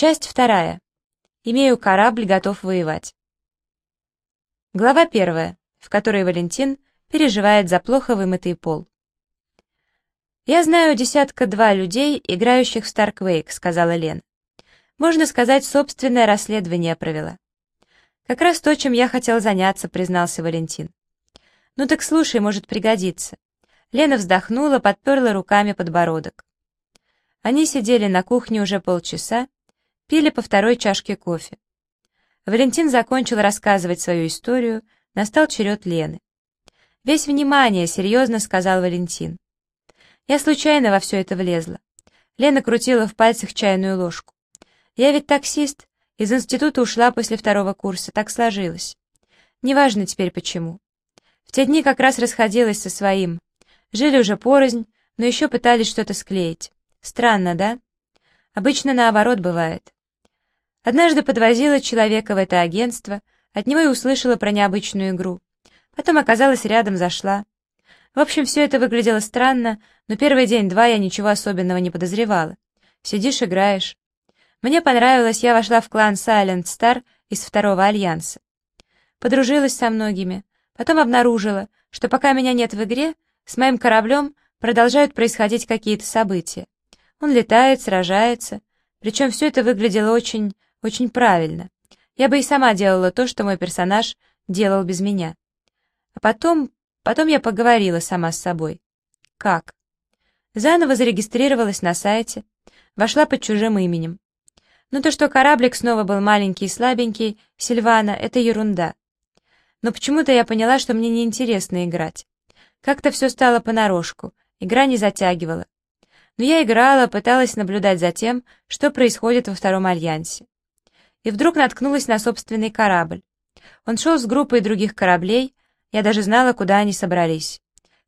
Часть вторая. Имею корабль, готов воевать. Глава первая, в которой Валентин переживает за плохо вымытый пол. «Я знаю десятка-два людей, играющих в Старквейк», — сказала Лен. «Можно сказать, собственное расследование провела». «Как раз то, чем я хотел заняться», — признался Валентин. «Ну так слушай, может пригодиться». Лена вздохнула, подперла руками подбородок. Они сидели на кухне уже полчаса, пили по второй чашке кофе. Валентин закончил рассказывать свою историю, настал черед Лены. «Весь внимание», — серьезно сказал Валентин. «Я случайно во все это влезла». Лена крутила в пальцах чайную ложку. «Я ведь таксист, из института ушла после второго курса, так сложилось. Неважно теперь почему. В те дни как раз расходилась со своим. Жили уже порознь, но еще пытались что-то склеить. Странно, да? Обычно наоборот бывает. Однажды подвозила человека в это агентство, от него и услышала про необычную игру. Потом оказалась рядом, зашла. В общем, все это выглядело странно, но первый день-два я ничего особенного не подозревала. Сидишь, играешь. Мне понравилось, я вошла в клан Silent Star из второго альянса. Подружилась со многими, потом обнаружила, что пока меня нет в игре, с моим кораблем продолжают происходить какие-то события. Он летает, сражается, причем все это выглядело очень, очень правильно. Я бы и сама делала то, что мой персонаж делал без меня. А потом, потом я поговорила сама с собой. Как? Заново зарегистрировалась на сайте, вошла под чужим именем. Но то, что кораблик снова был маленький и слабенький, Сильвана, это ерунда. Но почему-то я поняла, что мне неинтересно играть. Как-то все стало понарошку, игра не затягивала. Но я играла, пыталась наблюдать за тем, что происходит во втором альянсе. И вдруг наткнулась на собственный корабль. Он шел с группой других кораблей, я даже знала, куда они собрались.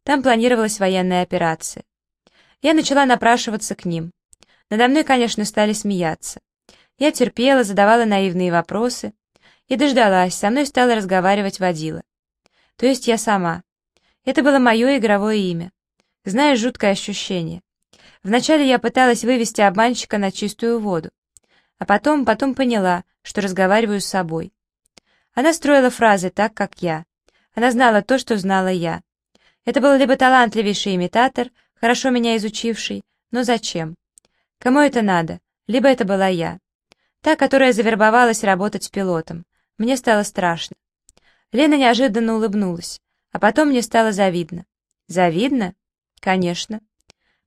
Там планировалась военная операция. Я начала напрашиваться к ним. Надо мной, конечно, стали смеяться. Я терпела, задавала наивные вопросы и дождалась, со мной стала разговаривать водила. То есть я сама. Это было мое игровое имя. Знаешь, жуткое ощущение. Вначале я пыталась вывести обманщика на чистую воду, а потом, потом поняла, что разговариваю с собой. Она строила фразы так, как я. Она знала то, что знала я. Это был либо талантливейший имитатор, хорошо меня изучивший, но зачем? Кому это надо? Либо это была я. Та, которая завербовалась работать пилотом. Мне стало страшно. Лена неожиданно улыбнулась, а потом мне стало завидно. Завидно? Конечно.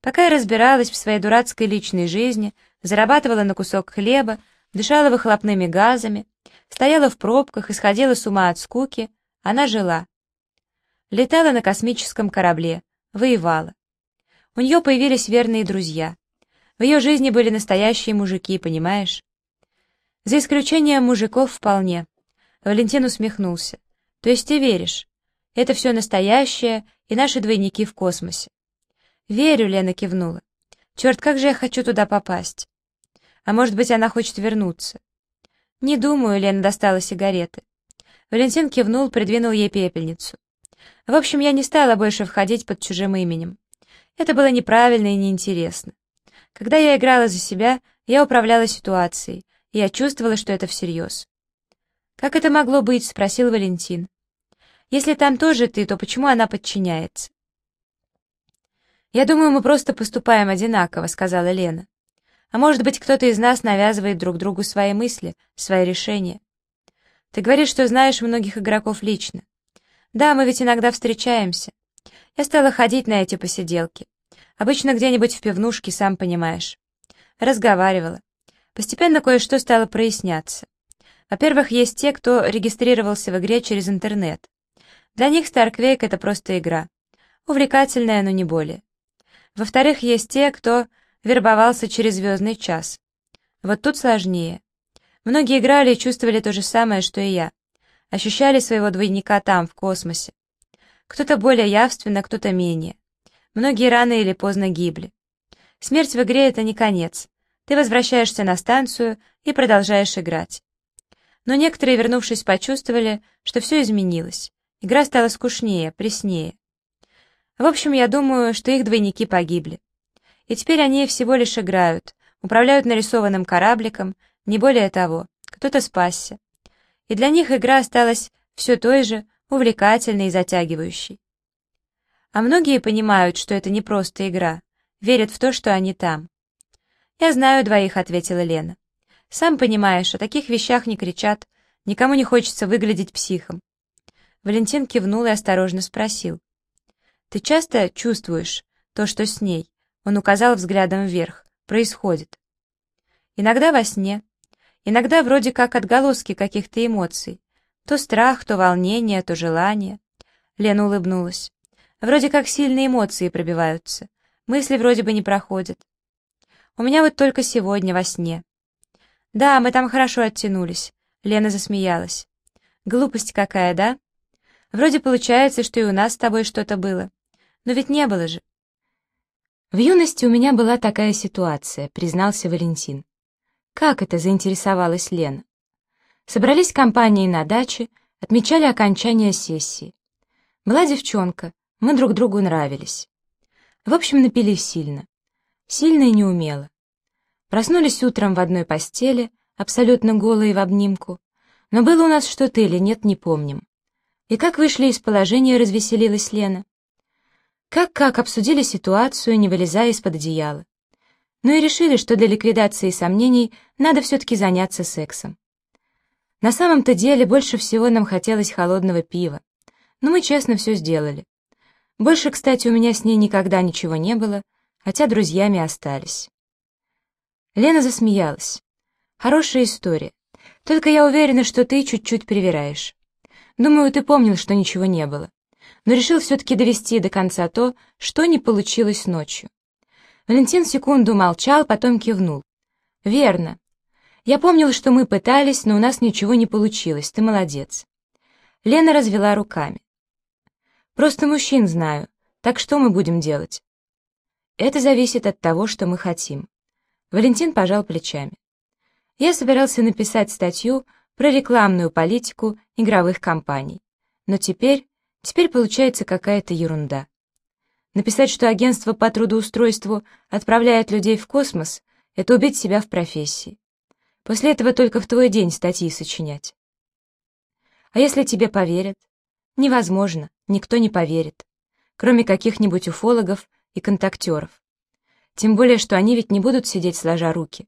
Пока я разбиралась в своей дурацкой личной жизни, зарабатывала на кусок хлеба, дышала выхлопными газами, стояла в пробках и сходила с ума от скуки, она жила. Летала на космическом корабле, воевала. У нее появились верные друзья. В ее жизни были настоящие мужики, понимаешь? За исключением мужиков вполне. Валентин усмехнулся. То есть ты веришь? Это все настоящее и наши двойники в космосе. Верю, Лена кивнула. Черт, как же я хочу туда попасть. А может быть, она хочет вернуться? Не думаю, Лена достала сигареты. Валентин кивнул, придвинул ей пепельницу. В общем, я не стала больше входить под чужим именем. Это было неправильно и неинтересно. Когда я играла за себя, я управляла ситуацией, и я чувствовала, что это всерьез. «Как это могло быть?» — спросил Валентин. «Если там тоже ты, то почему она подчиняется?» «Я думаю, мы просто поступаем одинаково», — сказала Лена. «А может быть, кто-то из нас навязывает друг другу свои мысли, свои решения. Ты говоришь, что знаешь многих игроков лично. Да, мы ведь иногда встречаемся. Я стала ходить на эти посиделки. Обычно где-нибудь в пивнушке, сам понимаешь. Разговаривала. Постепенно кое-что стало проясняться. Во-первых, есть те, кто регистрировался в игре через интернет. Для них Старквейк — это просто игра. Увлекательная, но не более. Во-вторых, есть те, кто вербовался через звездный час. Вот тут сложнее. Многие играли и чувствовали то же самое, что и я. Ощущали своего двойника там, в космосе. Кто-то более явственно, кто-то менее. Многие рано или поздно гибли. Смерть в игре — это не конец. Ты возвращаешься на станцию и продолжаешь играть. Но некоторые, вернувшись, почувствовали, что все изменилось. Игра стала скучнее, преснее. В общем, я думаю, что их двойники погибли. И теперь они всего лишь играют, управляют нарисованным корабликом, не более того, кто-то спасся. И для них игра осталась все той же, увлекательной и затягивающей. А многие понимают, что это не просто игра, верят в то, что они там. «Я знаю двоих», — ответила Лена. «Сам понимаешь, о таких вещах не кричат, никому не хочется выглядеть психом». Валентин кивнул и осторожно спросил. «Ты часто чувствуешь то, что с ней?» Он указал взглядом вверх. «Происходит». «Иногда во сне, иногда вроде как отголоски каких-то эмоций. То страх, то волнение, то желание». Лена улыбнулась. «Вроде как сильные эмоции пробиваются. Мысли вроде бы не проходят. У меня вот только сегодня во сне. Да, мы там хорошо оттянулись. Лена засмеялась. Глупость какая, да? Вроде получается, что и у нас с тобой что-то было. Но ведь не было же. В юности у меня была такая ситуация, признался Валентин. Как это заинтересовалась Лена? Собрались компанией на даче, отмечали окончание сессии. Была девчонка, мы друг другу нравились. В общем, напились сильно сильно и неумело. Проснулись утром в одной постели, абсолютно голые в обнимку, но было у нас что-то или нет, не помним. И как вышли из положения, развеселилась Лена. Как-как обсудили ситуацию, не вылезая из-под одеяла. Ну и решили, что для ликвидации сомнений надо все-таки заняться сексом. На самом-то деле больше всего нам хотелось холодного пива, но мы честно все сделали. Больше, кстати, у меня с ней никогда ничего не было, хотя друзьями остались. Лена засмеялась. «Хорошая история. Только я уверена, что ты чуть-чуть привираешь. Думаю, ты помнил, что ничего не было, но решил все-таки довести до конца то, что не получилось ночью». Валентин секунду молчал, потом кивнул. «Верно. Я помнил, что мы пытались, но у нас ничего не получилось. Ты молодец». Лена развела руками. «Просто мужчин знаю. Так что мы будем делать?» Это зависит от того, что мы хотим. Валентин пожал плечами. Я собирался написать статью про рекламную политику игровых компаний. Но теперь, теперь получается какая-то ерунда. Написать, что агентство по трудоустройству отправляет людей в космос, это убить себя в профессии. После этого только в твой день статьи сочинять. А если тебе поверят? Невозможно, никто не поверит. Кроме каких-нибудь уфологов и контактеров. Тем более, что они ведь не будут сидеть сложа руки.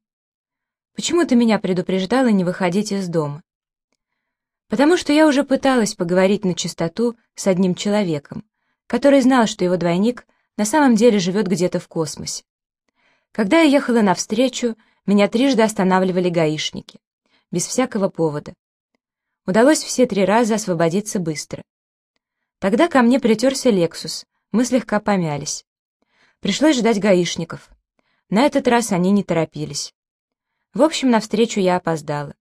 Почему ты меня предупреждала не выходить из дома? Потому что я уже пыталась поговорить на чистоту с одним человеком, который знал, что его двойник на самом деле живет где-то в космосе. Когда я ехала навстречу, меня трижды останавливали гаишники, без всякого повода. Удалось все три раза освободиться быстро. Тогда ко мне притерся Лексус, мы слегка помялись. Пришлось ждать гаишников. На этот раз они не торопились. В общем, навстречу я опоздала.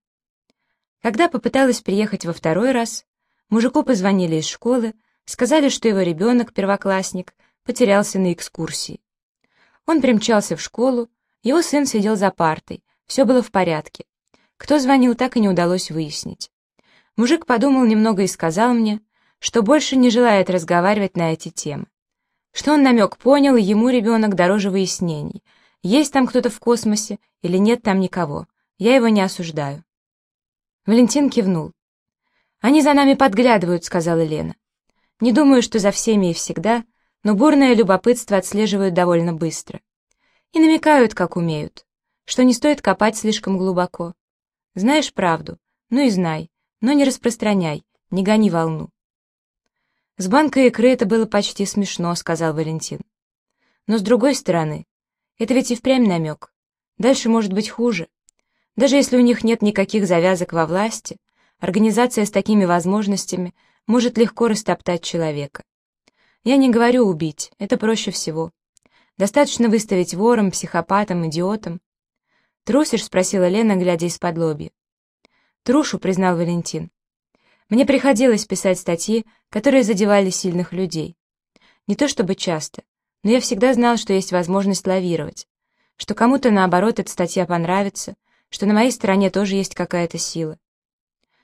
Когда попыталась приехать во второй раз, мужику позвонили из школы, сказали, что его ребенок, первоклассник, потерялся на экскурсии. Он примчался в школу, его сын сидел за партой, все было в порядке. Кто звонил, так и не удалось выяснить. Мужик подумал немного и сказал мне, что больше не желает разговаривать на эти темы. Что он намек понял, ему ребенок дороже выяснений. Есть там кто-то в космосе или нет там никого. Я его не осуждаю. Валентин кивнул. «Они за нами подглядывают», — сказала Лена. «Не думаю, что за всеми и всегда, но бурное любопытство отслеживают довольно быстро. И намекают, как умеют, что не стоит копать слишком глубоко. Знаешь правду, ну и знай, но не распространяй, не гони волну. «С банкой икры это было почти смешно», — сказал Валентин. «Но с другой стороны, это ведь и впрямь намек. Дальше может быть хуже. Даже если у них нет никаких завязок во власти, организация с такими возможностями может легко растоптать человека. Я не говорю убить, это проще всего. Достаточно выставить вором, психопатом, идиотом. «Трусишь?» — спросила Лена, глядя из-под лобья. «Трушу», — признал Валентин. Мне приходилось писать статьи, которые задевали сильных людей. Не то чтобы часто, но я всегда знал, что есть возможность лавировать, что кому-то, наоборот, эта статья понравится, что на моей стороне тоже есть какая-то сила.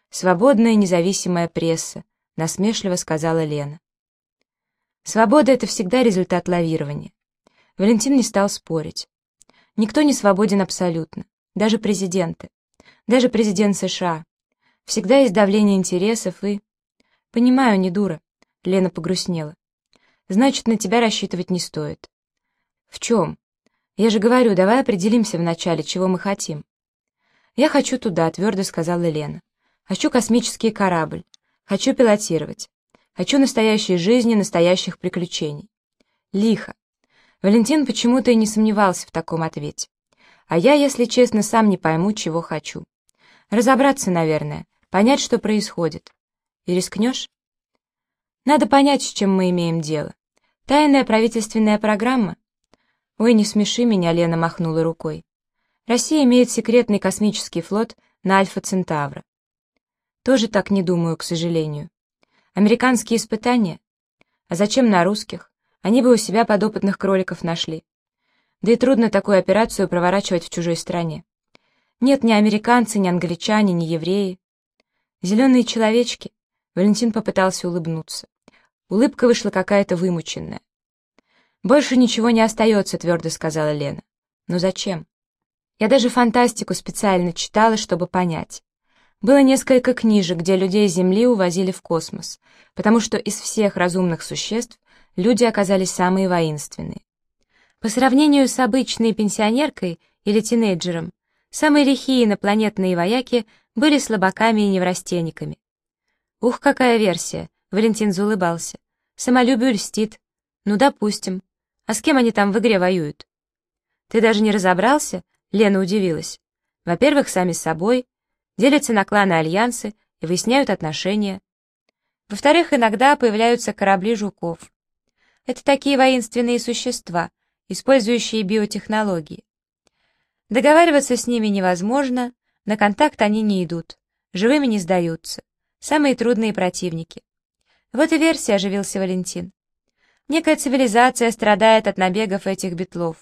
«Свободная независимая пресса», — насмешливо сказала Лена. Свобода — это всегда результат лавирования. Валентин не стал спорить. Никто не свободен абсолютно, даже президенты. Даже президент США. Всегда есть давление интересов и... Понимаю, не дура. Лена погрустнела. Значит, на тебя рассчитывать не стоит. В чем? Я же говорю, давай определимся вначале, чего мы хотим. Я хочу туда, твердо сказала Лена. Хочу космический корабль. Хочу пилотировать. Хочу настоящей жизни, настоящих приключений. Лихо. Валентин почему-то и не сомневался в таком ответе. А я, если честно, сам не пойму, чего хочу. Разобраться, наверное, понять, что происходит. И рискнешь? Надо понять, с чем мы имеем дело. Тайная правительственная программа? Ой, не смеши меня, Лена махнула рукой. Россия имеет секретный космический флот на Альфа-Центавра. Тоже так не думаю, к сожалению. Американские испытания? А зачем на русских? Они бы у себя подопытных кроликов нашли. Да и трудно такую операцию проворачивать в чужой стране. Нет ни американцы, ни англичане, ни евреи. Зеленые человечки. Валентин попытался улыбнуться. Улыбка вышла какая-то вымученная. «Больше ничего не остается», — твердо сказала Лена. «Но зачем?» Я даже фантастику специально читала, чтобы понять. Было несколько книжек, где людей Земли увозили в космос, потому что из всех разумных существ люди оказались самые воинственные. По сравнению с обычной пенсионеркой или тинейджером, самые лихие инопланетные вояки были слабаками и неврастенниками. «Ух, какая версия!» — Валентин заулыбался. «Самолюбию льстит. Ну, допустим. А с кем они там в игре воюют?» «Ты даже не разобрался?» — Лена удивилась. «Во-первых, сами с собой, делятся на кланы альянсы и выясняют отношения. Во-вторых, иногда появляются корабли жуков. Это такие воинственные существа, использующие биотехнологии. Договариваться с ними невозможно, на контакт они не идут, живыми не сдаются. Самые трудные противники. Вот и версия, оживился Валентин. Некая цивилизация страдает от набегов этих битлов.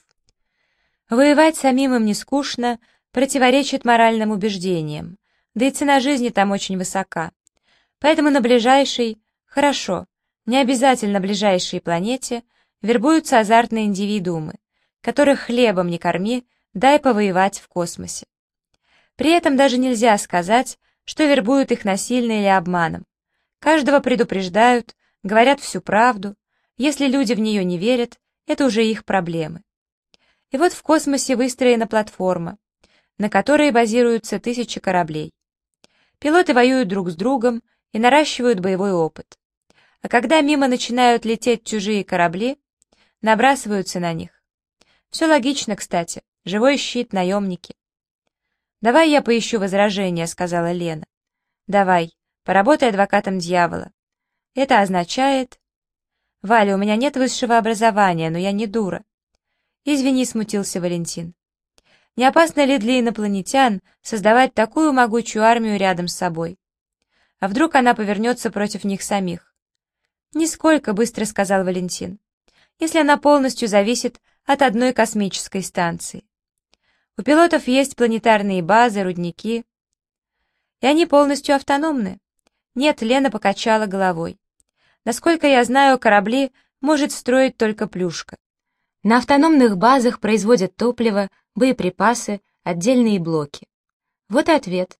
Воевать самим им не скучно, противоречит моральным убеждениям да и цена жизни там очень высока. Поэтому на ближайшей, хорошо, не обязательно ближайшей планете, вербуются азартные индивидуумы, которых хлебом не корми, дай повоевать в космосе. При этом даже нельзя сказать, что вербуют их насильно или обманом. Каждого предупреждают, говорят всю правду. Если люди в нее не верят, это уже их проблемы. И вот в космосе выстроена платформа, на которой базируются тысячи кораблей. Пилоты воюют друг с другом и наращивают боевой опыт. А когда мимо начинают лететь чужие корабли, набрасываются на них. Все логично, кстати. Живой щит, наемники. «Давай я поищу возражения», — сказала Лена. «Давай, поработай адвокатом дьявола. Это означает...» «Валя, у меня нет высшего образования, но я не дура». «Извини», — смутился Валентин. Не опасно ли для инопланетян создавать такую могучую армию рядом с собой? А вдруг она повернется против них самих? «Нисколько», — быстро сказал Валентин, «если она полностью зависит от одной космической станции. У пилотов есть планетарные базы, рудники, и они полностью автономны». Нет, Лена покачала головой. Насколько я знаю, корабли может строить только плюшка. На автономных базах производят топливо, боеприпасы, отдельные блоки. Вот и ответ.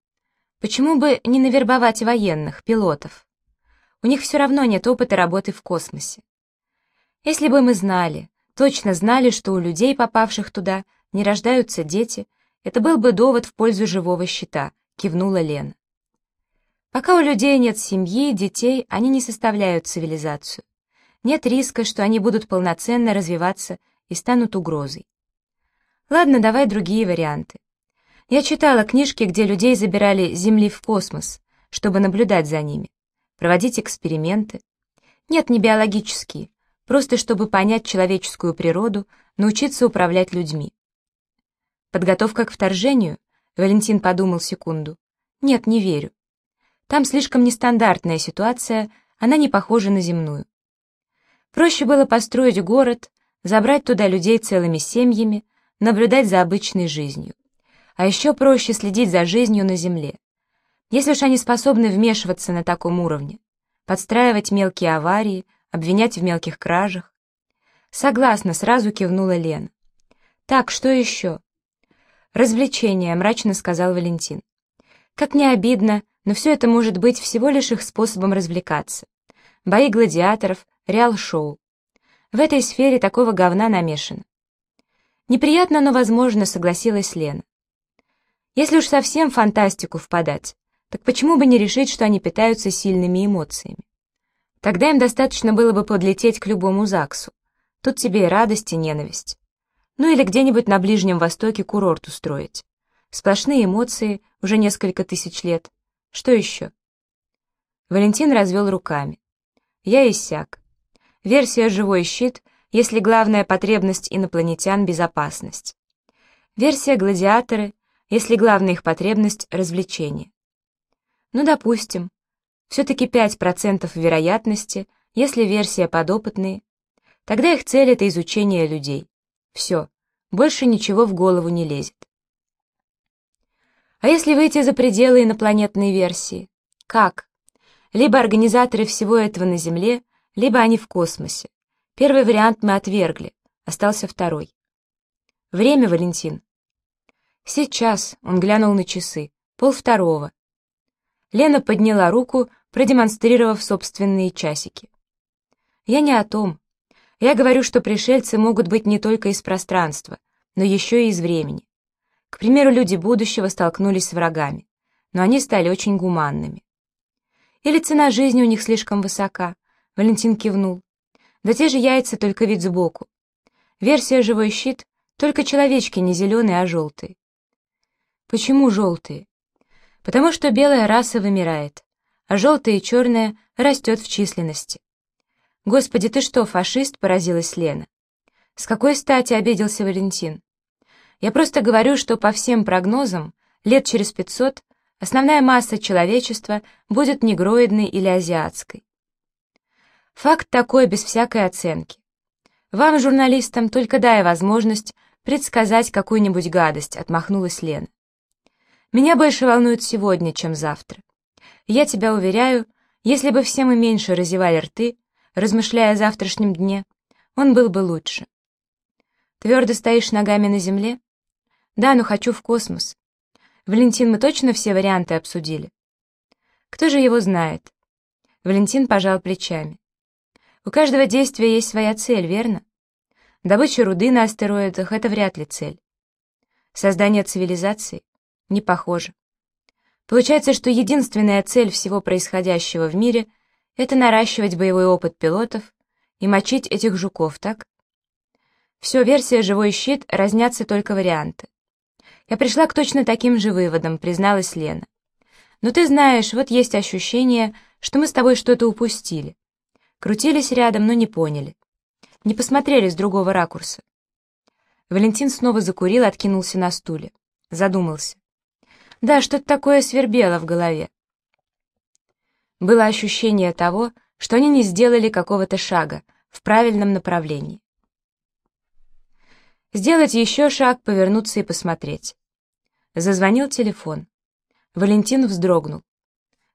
Почему бы не навербовать военных, пилотов? У них все равно нет опыта работы в космосе. Если бы мы знали, точно знали, что у людей, попавших туда, не рождаются дети, это был бы довод в пользу живого щита, кивнула Лена. Пока у людей нет семьи, детей, они не составляют цивилизацию. Нет риска, что они будут полноценно развиваться и станут угрозой. Ладно, давай другие варианты. Я читала книжки, где людей забирали с Земли в космос, чтобы наблюдать за ними, проводить эксперименты. Нет, не биологические, просто чтобы понять человеческую природу, научиться управлять людьми. Подготовка к вторжению? Валентин подумал секунду. Нет, не верю. Там слишком нестандартная ситуация, она не похожа на земную. Проще было построить город, забрать туда людей целыми семьями, наблюдать за обычной жизнью. А еще проще следить за жизнью на Земле. Если уж они способны вмешиваться на таком уровне, подстраивать мелкие аварии, обвинять в мелких кражах. Согласна, сразу кивнула Лена. Так, что еще? Развлечения, мрачно сказал Валентин. Как не обидно, но все это может быть всего лишь их способом развлекаться. Бои гладиаторов, реал-шоу. В этой сфере такого говна намешано. Неприятно, но возможно, согласилась Лена. Если уж совсем фантастику впадать, так почему бы не решить, что они питаются сильными эмоциями? Тогда им достаточно было бы подлететь к любому ЗАГСу. Тут тебе и радость, и ненависть. Ну или где-нибудь на Ближнем Востоке курорт устроить. Сплошные эмоции, уже несколько тысяч лет. Что еще? Валентин развел руками. Я иссяк. Версия «Живой щит», если главная потребность инопланетян — безопасность. Версия «Гладиаторы», если главная их потребность — развлечение. Ну, допустим. Все-таки 5% вероятности, если версия подопытные. Тогда их цель — это изучение людей. Все. Больше ничего в голову не лезет. А если выйти за пределы инопланетной версии? Как? Либо организаторы всего этого на Земле, либо они в космосе. Первый вариант мы отвергли, остался второй. Время, Валентин. «Сейчас», — он глянул на часы, — «пол второго». Лена подняла руку, продемонстрировав собственные часики. «Я не о том. Я говорю, что пришельцы могут быть не только из пространства, но еще и из времени. К примеру, люди будущего столкнулись с врагами, но они стали очень гуманными. Или цена жизни у них слишком высока?» Валентин кивнул. «Да те же яйца, только вид сбоку. Версия «Живой щит» — только человечки не зеленые, а желтые. Почему желтые? Потому что белая раса вымирает, а желтая и черная растет в численности. «Господи, ты что, фашист?» — поразилась Лена. «С какой стати обиделся Валентин?» «Я просто говорю, что по всем прогнозам, лет через пятьсот основная масса человечества будет негроидной или азиатской. Факт такой, без всякой оценки. Вам, журналистам, только дай возможность предсказать какую-нибудь гадость», — отмахнулась Лена. Меня больше волнует сегодня, чем завтра. Я тебя уверяю, если бы все мы меньше разевали рты, размышляя о завтрашнем дне, он был бы лучше. Твердо стоишь ногами на земле? Да, но хочу в космос. Валентин, мы точно все варианты обсудили? Кто же его знает? Валентин пожал плечами. У каждого действия есть своя цель, верно? Добыча руды на астероидах — это вряд ли цель. Создание цивилизации? Не похоже. Получается, что единственная цель всего происходящего в мире — это наращивать боевой опыт пилотов и мочить этих жуков, так? Все, версия «Живой щит» разнятся только варианты. Я пришла к точно таким же выводам, призналась Лена. Но ты знаешь, вот есть ощущение, что мы с тобой что-то упустили. Крутились рядом, но не поняли. Не посмотрели с другого ракурса. Валентин снова закурил, откинулся на стуле. Задумался. Да, что-то такое свербело в голове. Было ощущение того, что они не сделали какого-то шага в правильном направлении. Сделать еще шаг, повернуться и посмотреть. Зазвонил телефон. Валентин вздрогнул.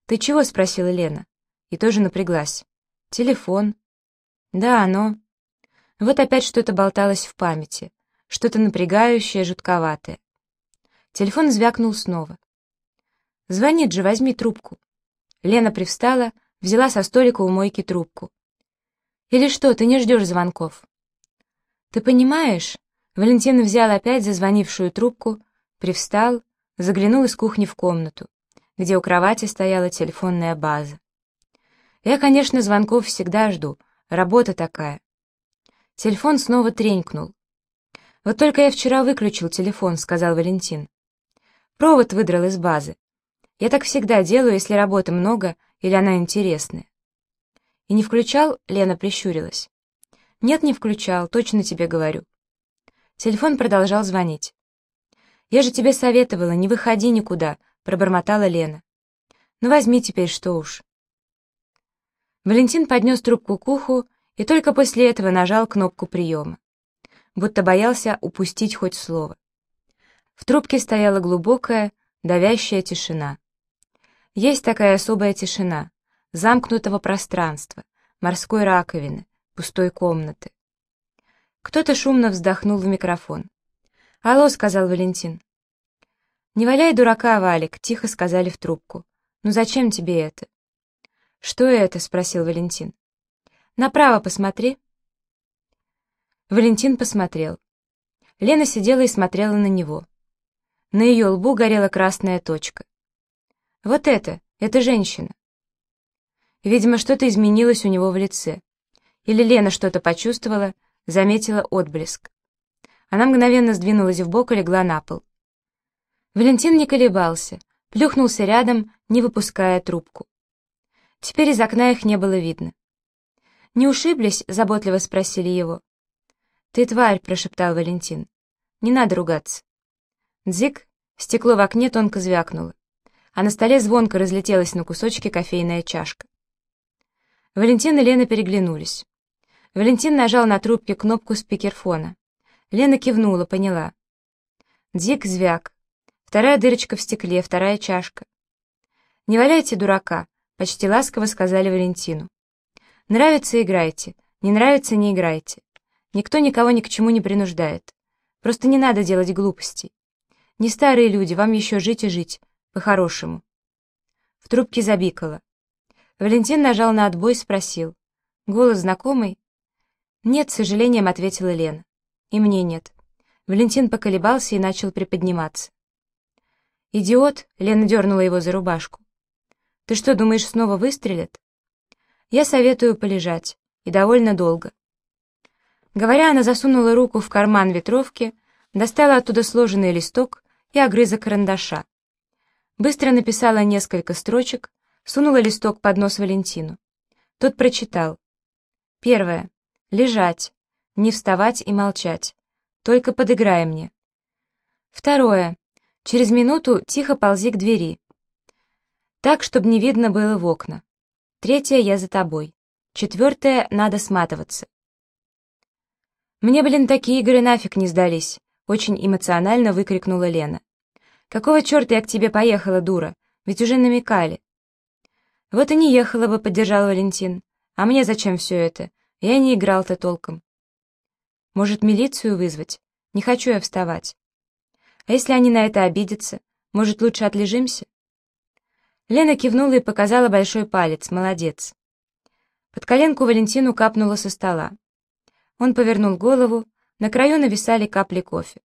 «Ты чего?» — спросила Лена. И тоже напряглась. «Телефон». «Да, оно». Вот опять что-то болталось в памяти. Что-то напрягающее, жутковатое. Телефон звякнул снова. «Звонит же, возьми трубку». Лена привстала, взяла со столика у мойки трубку. «Или что, ты не ждешь звонков?» «Ты понимаешь?» Валентин взял опять зазвонившую трубку, привстал, заглянул из кухни в комнату, где у кровати стояла телефонная база. «Я, конечно, звонков всегда жду, работа такая». Телефон снова тренькнул. «Вот только я вчера выключил телефон», — сказал Валентин. Провод выдрал из базы. Я так всегда делаю, если работы много или она интересная. И не включал, Лена прищурилась. Нет, не включал, точно тебе говорю. Телефон продолжал звонить. «Я же тебе советовала, не выходи никуда», — пробормотала Лена. «Ну возьми теперь, что уж». Валентин поднес трубку к уху и только после этого нажал кнопку приема. Будто боялся упустить хоть слово. В трубке стояла глубокая, давящая тишина. Есть такая особая тишина, замкнутого пространства, морской раковины, пустой комнаты. Кто-то шумно вздохнул в микрофон. «Алло», — сказал Валентин. «Не валяй дурака, Валик», — тихо сказали в трубку. «Ну зачем тебе это?» «Что это?» — спросил Валентин. «Направо посмотри». Валентин посмотрел. Лена сидела и смотрела на него. На ее лбу горела красная точка. «Вот это! Это женщина!» Видимо, что-то изменилось у него в лице. Или Лена что-то почувствовала, заметила отблеск. Она мгновенно сдвинулась в бок и легла на пол. Валентин не колебался, плюхнулся рядом, не выпуская трубку. Теперь из окна их не было видно. «Не ушиблись?» — заботливо спросили его. «Ты тварь!» — прошептал Валентин. «Не надо ругаться». Дзик, стекло в окне тонко звякнуло, а на столе звонко разлетелась на кусочки кофейная чашка. Валентин и Лена переглянулись. Валентин нажал на трубке кнопку спикерфона. Лена кивнула, поняла. Дзик звяк. Вторая дырочка в стекле, вторая чашка. «Не валяйте дурака», — почти ласково сказали Валентину. «Нравится — играйте, не нравится — не играйте. Никто никого ни к чему не принуждает. Просто не надо делать глупостей. Не старые люди, вам еще жить и жить, по-хорошему». В трубке забикало. Валентин нажал на отбой и спросил. «Голос знакомый?» «Нет, с сожалением», — ответила Лена. «И мне нет». Валентин поколебался и начал приподниматься. «Идиот!» — Лена дернула его за рубашку. «Ты что, думаешь, снова выстрелят?» «Я советую полежать. И довольно долго». Говоря, она засунула руку в карман ветровки, достала оттуда сложенный листок и огрызок карандаша. Быстро написала несколько строчек, сунула листок под нос Валентину. Тот прочитал. Первое. Лежать. Не вставать и молчать. Только подыграй мне. Второе. Через минуту тихо ползи к двери. Так, чтобы не видно было в окна. Третье, я за тобой. Четвертое, надо сматываться. «Мне, блин, такие игры нафиг не сдались!» Очень эмоционально выкрикнула Лена. «Какого черта я к тебе поехала, дура? Ведь уже намекали». «Вот и не ехала бы», — поддержал Валентин. «А мне зачем все это? Я не играл-то толком». «Может, милицию вызвать? Не хочу я вставать». А если они на это обидятся? Может, лучше отлежимся?» Лена кивнула и показала большой палец. «Молодец». Под коленку Валентину капнуло со стола. Он повернул голову, на краю нависали капли кофе.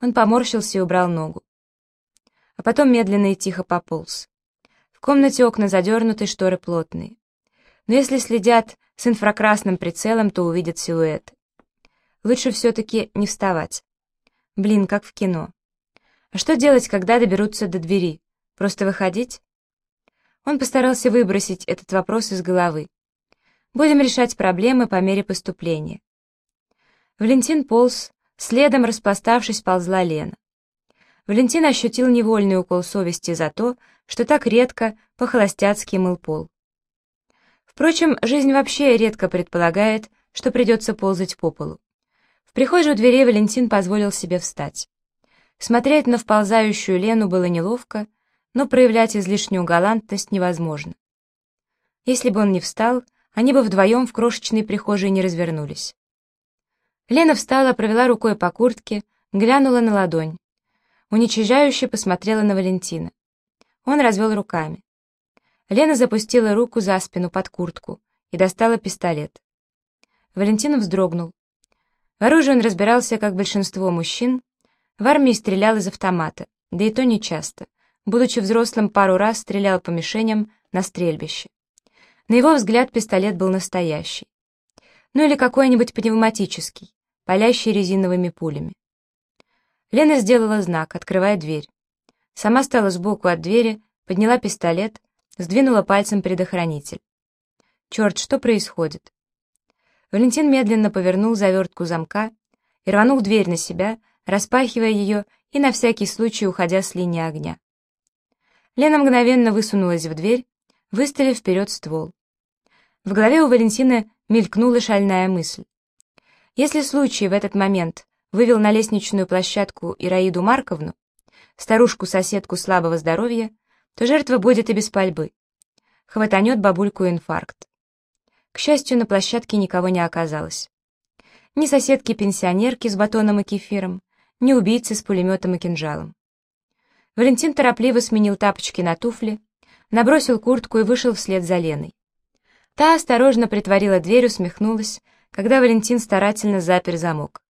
Он поморщился и убрал ногу. А потом медленно и тихо пополз. В комнате окна задернуты, шторы плотные. Но если следят с инфракрасным прицелом, то увидят силуэты. Лучше все-таки не вставать. Блин, как в кино. А что делать, когда доберутся до двери? Просто выходить? Он постарался выбросить этот вопрос из головы. Будем решать проблемы по мере поступления. Валентин полз, следом распластавшись, ползла Лена. Валентин ощутил невольный укол совести за то, что так редко по-холостяцки мыл пол. Впрочем, жизнь вообще редко предполагает, что придется ползать по полу. В прихожей у дверей Валентин позволил себе встать. Смотреть на вползающую Лену было неловко, но проявлять излишнюю галантность невозможно. Если бы он не встал, они бы вдвоем в крошечной прихожей не развернулись. Лена встала, провела рукой по куртке, глянула на ладонь. Уничижающе посмотрела на Валентина. Он развел руками. Лена запустила руку за спину под куртку и достала пистолет. Валентин вздрогнул. В оружии он разбирался, как большинство мужчин, в армии стрелял из автомата, да и то не часто. Будучи взрослым, пару раз стрелял по мишеням на стрельбище. На его взгляд пистолет был настоящий. Ну или какой-нибудь пневматический, палящий резиновыми пулями. Лена сделала знак, открывая дверь. Сама стала сбоку от двери, подняла пистолет, сдвинула пальцем предохранитель. Черт, что происходит? Валентин медленно повернул завертку замка и рванул дверь на себя, распахивая ее и на всякий случай уходя с линии огня. Лена мгновенно высунулась в дверь, выставив вперед ствол. В голове у Валентины мелькнула шальная мысль. Если случай в этот момент вывел на лестничную площадку Ираиду Марковну, старушку-соседку слабого здоровья, то жертва будет и без пальбы. Хватанет бабульку инфаркт. К счастью, на площадке никого не оказалось. Ни соседки-пенсионерки с батоном и кефиром, ни убийцы с пулеметом и кинжалом. Валентин торопливо сменил тапочки на туфли, набросил куртку и вышел вслед за Леной. Та осторожно притворила дверь, усмехнулась, когда Валентин старательно запер замок.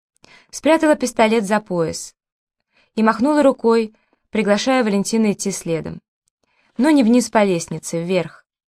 Спрятала пистолет за пояс и махнула рукой, приглашая Валентина идти следом. Но не вниз по лестнице, вверх.